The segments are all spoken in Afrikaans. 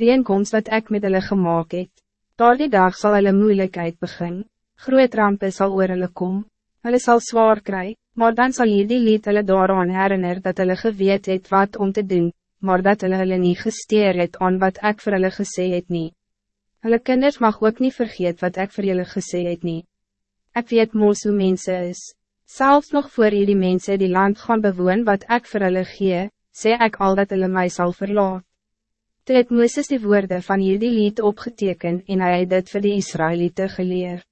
reenkomst wat ik met hulle gemaakt het. Daar die dag zal hulle moeilijkheid begin, groot rampe sal oor hulle kom, hulle sal zwaar kry, maar dan zal hierdie lied hulle daaraan herinner dat hulle geweet het wat om te doen, maar dat hulle hulle nie gesteer het aan wat ik voor hulle gesê het nie. Hulle kinders mag ook niet vergeet wat ik voor julle gesê het nie. Ek weet moos hoe mense is. Zelfs nog voor jullie mensen die land gaan bewoon wat ik voor hulle gee, sê ek al dat hulle my sal verlaat. Toe het Mooses die woorden van jullie lied opgeteken en hy het dit vir die Israëlieten geleer.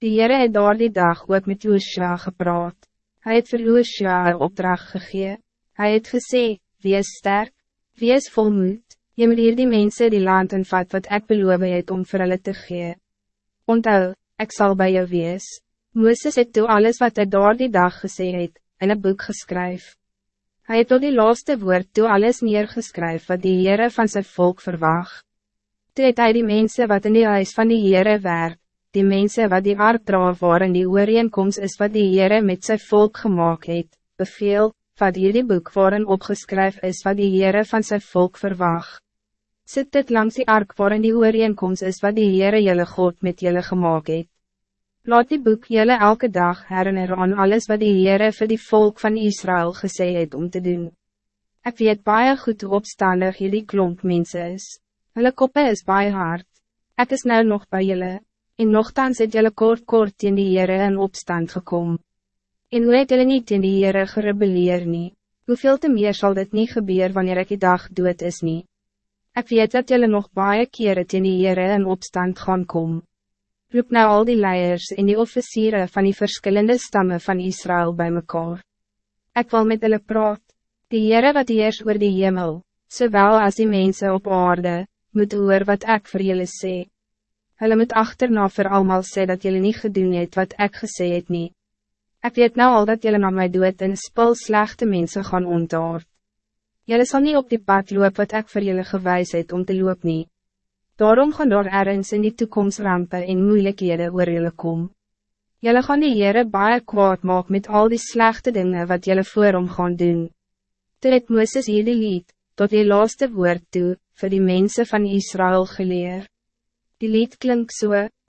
Die Heere het daar die dag ook met Joosja gepraat. Hij het vir Joosja een opdracht gegee. Hij het gesê, wees sterk, wees volmoed, jy moet hier die mense die land en vat wat ek beloof het om vir hulle te gee. Onthou, ek sal bij jou wees. Mooses het toe alles wat hij daar die dag gesê het, in een boek geskryf. Hij het tot die laaste woord toe alles neergeskryf wat die Heere van zijn volk verwacht. Toe het hy die mense wat in die huis van die Heere werk, die mensen wat die ark dra waarin die ooreenkomst is wat die Heere met zijn volk gemaakt het, beveel, wat hier die boek waarin opgeskryf is wat die Heere van zijn volk verwacht. Sit dit langs die ark waarin die ooreenkomst is wat die Heere jylle God met jylle gemaakt het. Laat die boek jullie elke dag herinner aan alles wat die Heere vir die volk van Israël gesê het om te doen. Ik weet baie goed hoe opstandig jullie klomp mensen is. Hulle koppe is baie hard. Ik is nou nog bij jullie. En nogthans het jullie kort kort in die Heere in opstand gekomen. En hoe het jullie niet in die Heere gerebeleer nie? Hoeveel te meer zal dit niet gebeuren wanneer ik die dag dood is niet? Ik weet dat jullie nog baie keren in die Heere in opstand gaan komen roep nou al die leiers en die officieren van die verschillende stammen van Israël bij mekaar. Ik wil met hulle praat, die Heere wat heers oor die hemel, zowel als die mensen op aarde, moet hoor wat ik voor jullie sê. Hulle moet achterna vir almal sê dat jullie niet gedoen het wat ik gesê het nie. Ek weet nou al dat jullie na my dood en spul slechte mensen gaan ontaard. Jullie zal niet op die pad loop wat ik voor jullie gewijs het om te loop nie. Daarom gaan daar ergens in die toekomst rampen en moeilijkheden oor julle kom. Julle gaan die Heere baie kwaad maak met al die slechte dingen wat julle voor hom gaan doen. Toe het Mooses hierdie lied, tot die laaste woord toe, voor die mensen van Israël geleer. Die lied klink so,